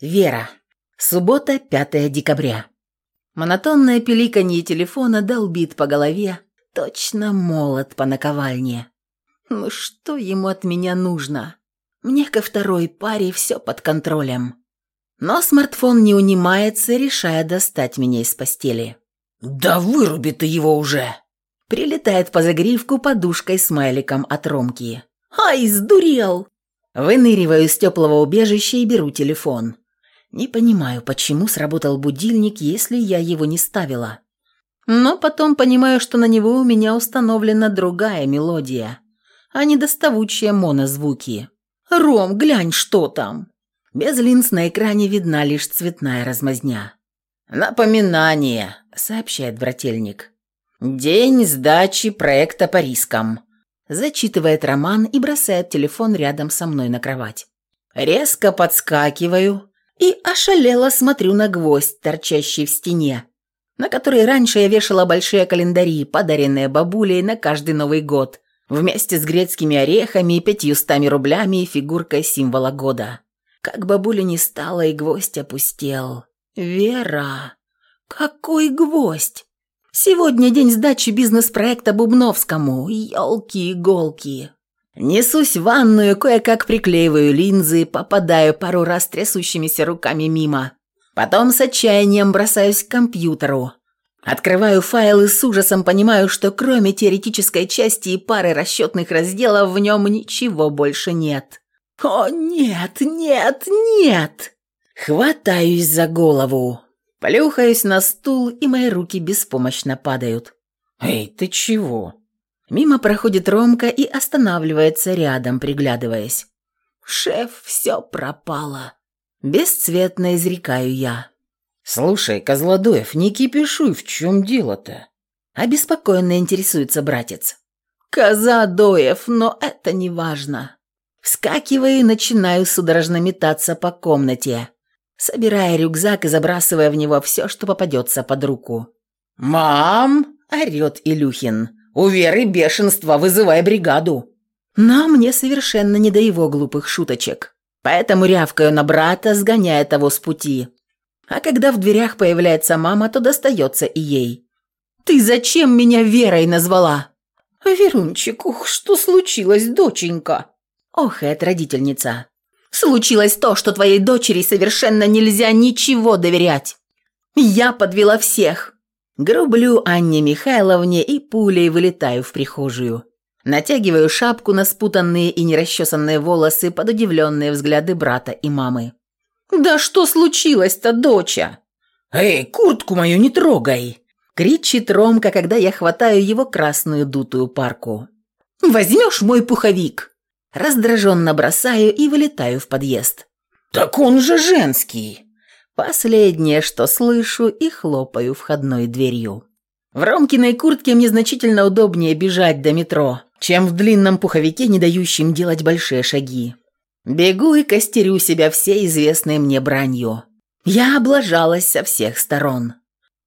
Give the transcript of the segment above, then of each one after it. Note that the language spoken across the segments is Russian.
Вера. Суббота, 5 декабря. Монотонное пиликанье телефона долбит по голове, точно молот по наковальне. Ну что ему от меня нужно? Мне ко второй паре все под контролем. Но смартфон не унимается, решая достать меня из постели. «Да выруби ты его уже!» Прилетает по загривку подушкой-смайликом от Ромки. «Ай, сдурел!» Выныриваю из теплого убежища и беру телефон. Не понимаю, почему сработал будильник, если я его не ставила. Но потом понимаю, что на него у меня установлена другая мелодия, а не доставучие монозвуки. «Ром, глянь, что там!» Без линз на экране видна лишь цветная размазня. «Напоминание», — сообщает брательник. «День сдачи проекта по рискам», — зачитывает Роман и бросает телефон рядом со мной на кровать. Резко подскакиваю, и ошалело смотрю на гвоздь, торчащий в стене, на который раньше я вешала большие календари, подаренные бабулей на каждый Новый год, вместе с грецкими орехами, пятьюстами рублями и фигуркой символа года. Как бабуля не стала, и гвоздь опустел. «Вера! Какой гвоздь! Сегодня день сдачи бизнес-проекта Бубновскому. Ёлки-иголки!» Несусь в ванную, кое-как приклеиваю линзы, попадаю пару раз трясущимися руками мимо. Потом с отчаянием бросаюсь к компьютеру. Открываю файл и с ужасом понимаю, что кроме теоретической части и пары расчетных разделов в нем ничего больше нет. «О, нет, нет, нет!» Хватаюсь за голову. Плюхаюсь на стул, и мои руки беспомощно падают. «Эй, ты чего?» Мимо проходит Ромка и останавливается рядом, приглядываясь. «Шеф, все пропало!» Бесцветно изрекаю я. «Слушай, Козлодоев, не кипишуй, в чем дело-то?» Обеспокоенно интересуется братец. «Козадоев, но это не важно». Вскакиваю и начинаю судорожно метаться по комнате, собирая рюкзак и забрасывая в него все, что попадется под руку. «Мам!» – орет Илюхин. У Веры бешенство, вызывай бригаду». Но мне совершенно не до его глупых шуточек. Поэтому рявкаю на брата, сгоняя того с пути. А когда в дверях появляется мама, то достается и ей. «Ты зачем меня Верой назвала?» «Верунчик, ух, что случилось, доченька?» Охает родительница. «Случилось то, что твоей дочери совершенно нельзя ничего доверять. Я подвела всех. Грублю Анне Михайловне и пулей вылетаю в прихожую. Натягиваю шапку на спутанные и нерасчесанные волосы под удивленные взгляды брата и мамы. «Да что случилось-то, доча?» «Эй, куртку мою не трогай!» Кричит Ромка, когда я хватаю его красную дутую парку. «Возьмешь мой пуховик?» Раздраженно бросаю и вылетаю в подъезд. «Так он же женский!» Последнее, что слышу, и хлопаю входной дверью. В Ромкиной куртке мне значительно удобнее бежать до метро, чем в длинном пуховике, не дающем делать большие шаги. Бегу и костерю себя всей известной мне бранью. Я облажалась со всех сторон.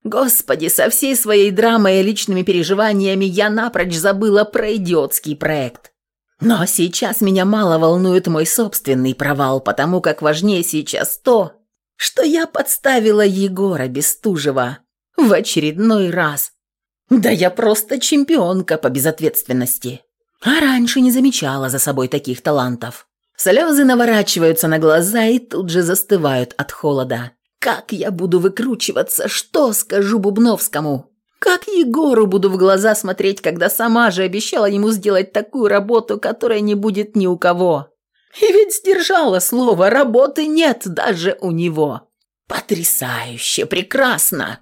Господи, со всей своей драмой и личными переживаниями я напрочь забыла про идиотский проект. Но сейчас меня мало волнует мой собственный провал, потому как важнее сейчас то, что я подставила Егора Бестужева в очередной раз. Да я просто чемпионка по безответственности. А раньше не замечала за собой таких талантов. Слезы наворачиваются на глаза и тут же застывают от холода. Как я буду выкручиваться, что скажу Бубновскому? Как Егору буду в глаза смотреть, когда сама же обещала ему сделать такую работу, которая не будет ни у кого? И ведь сдержала слово, работы нет даже у него. Потрясающе, прекрасно.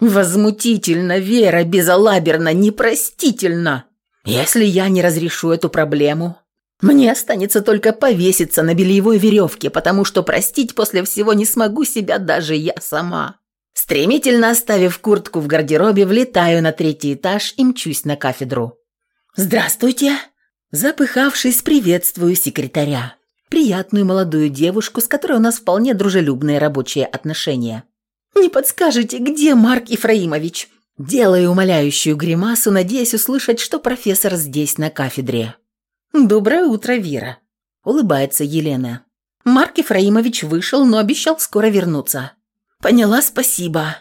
Возмутительно, Вера, безалаберно, непростительно. Если я не разрешу эту проблему, мне останется только повеситься на бельевой веревке, потому что простить после всего не смогу себя даже я сама. Стремительно оставив куртку в гардеробе, влетаю на третий этаж и мчусь на кафедру. «Здравствуйте!» Запыхавшись, приветствую секретаря. Приятную молодую девушку, с которой у нас вполне дружелюбные рабочие отношения. «Не подскажете, где Марк Ефраимович?» Делаю умоляющую гримасу, надеясь услышать, что профессор здесь, на кафедре. «Доброе утро, Вера», — улыбается Елена. Марк Ефраимович вышел, но обещал скоро вернуться. Поняла, спасибо.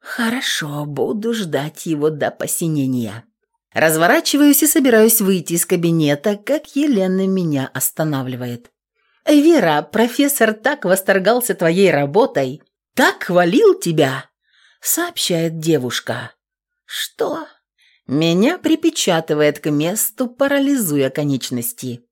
Хорошо, буду ждать его до посинения. Разворачиваюсь и собираюсь выйти из кабинета, как Елена меня останавливает. «Вера, профессор так восторгался твоей работой, так хвалил тебя», — сообщает девушка. «Что?» Меня припечатывает к месту, парализуя конечности.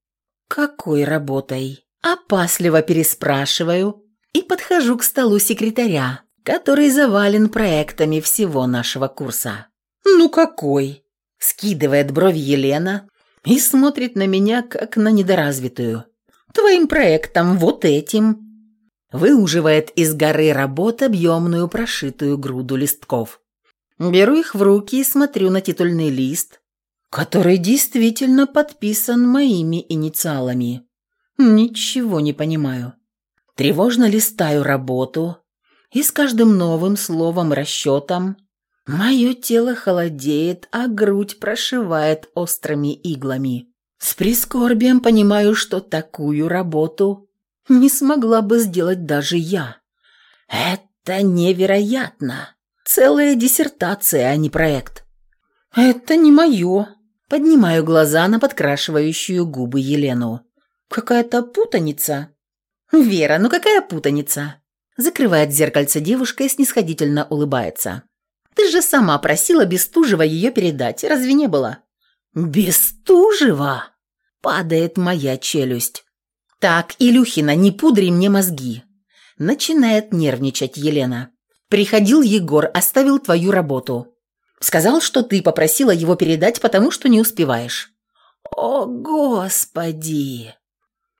«Какой работой?» Опасливо переспрашиваю и подхожу к столу секретаря, который завален проектами всего нашего курса. «Ну какой?» Скидывает брови Елена и смотрит на меня, как на недоразвитую. «Твоим проектом, вот этим». Выуживает из горы работ объемную прошитую груду листков. Беру их в руки и смотрю на титульный лист, который действительно подписан моими инициалами. Ничего не понимаю. Тревожно листаю работу, и с каждым новым словом расчетом мое тело холодеет, а грудь прошивает острыми иглами. С прискорбием понимаю, что такую работу не смогла бы сделать даже я. Это невероятно. Целая диссертация, а не проект. Это не мое. Поднимаю глаза на подкрашивающую губы Елену. Какая-то путаница. Вера, ну какая путаница? Закрывает зеркальце девушка и снисходительно улыбается. Ты же сама просила Бестужева ее передать, разве не было? Бестужева? Падает моя челюсть. Так, Илюхина, не пудри мне мозги. Начинает нервничать Елена. Приходил Егор, оставил твою работу. Сказал, что ты попросила его передать, потому что не успеваешь. О, Господи!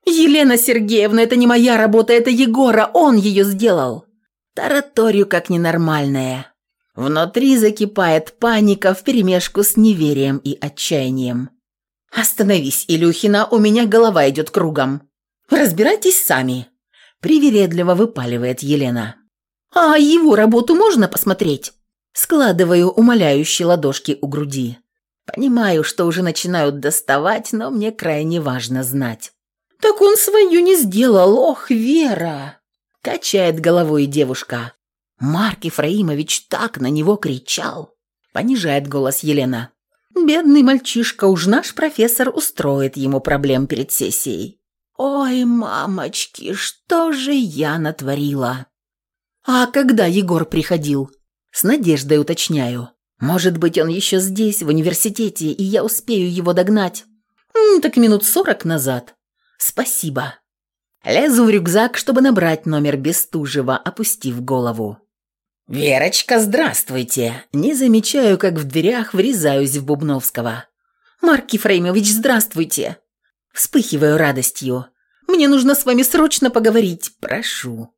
«Елена Сергеевна, это не моя работа, это Егора, он ее сделал!» Тараторию как ненормальная. Внутри закипает паника вперемешку с неверием и отчаянием. «Остановись, Илюхина, у меня голова идет кругом. Разбирайтесь сами», – привередливо выпаливает Елена. «А его работу можно посмотреть?» Складываю умоляющие ладошки у груди. Понимаю, что уже начинают доставать, но мне крайне важно знать. «Так он свою не сделал, ох, Вера!» Качает головой девушка. Марк Ефраимович так на него кричал. Понижает голос Елена. Бедный мальчишка, уж наш профессор устроит ему проблем перед сессией. Ой, мамочки, что же я натворила? А когда Егор приходил? С надеждой уточняю. Может быть, он еще здесь, в университете, и я успею его догнать? так минут сорок назад. «Спасибо». Лезу в рюкзак, чтобы набрать номер Бестужева, опустив голову. «Верочка, здравствуйте!» Не замечаю, как в дверях врезаюсь в Бубновского. «Марк Ефремович, здравствуйте!» Вспыхиваю радостью. «Мне нужно с вами срочно поговорить, прошу».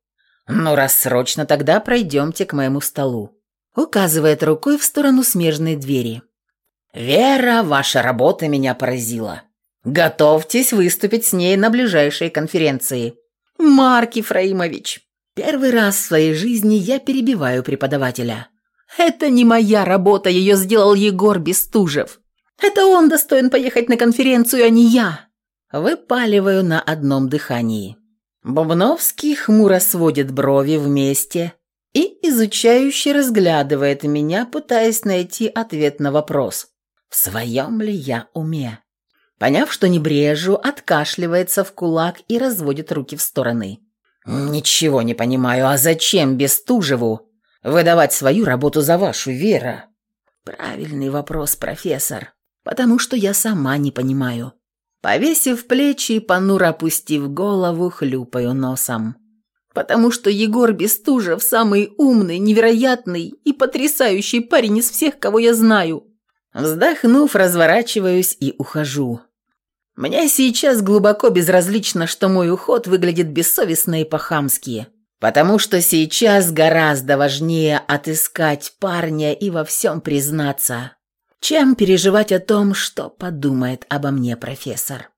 «Ну, раз срочно, тогда пройдемте к моему столу». Указывает рукой в сторону смежной двери. «Вера, ваша работа меня поразила. Готовьтесь выступить с ней на ближайшей конференции. Марк Ефраимович, первый раз в своей жизни я перебиваю преподавателя. Это не моя работа, ее сделал Егор Бестужев. Это он достоин поехать на конференцию, а не я. Выпаливаю на одном дыхании. Бубновский хмуро сводит брови вместе и изучающе разглядывает меня, пытаясь найти ответ на вопрос, в своем ли я уме. Поняв, что не брежу, откашливается в кулак и разводит руки в стороны. «Ничего не понимаю, а зачем Бестужеву выдавать свою работу за вашу, Вера?» «Правильный вопрос, профессор, потому что я сама не понимаю». Повесив плечи и понуро опустив голову, хлюпаю носом. «Потому что Егор Бестужев самый умный, невероятный и потрясающий парень из всех, кого я знаю». Вздохнув, разворачиваюсь и ухожу. Мне сейчас глубоко безразлично, что мой уход выглядит бессовестно и по-хамски, потому что сейчас гораздо важнее отыскать парня и во всем признаться, чем переживать о том, что подумает обо мне профессор.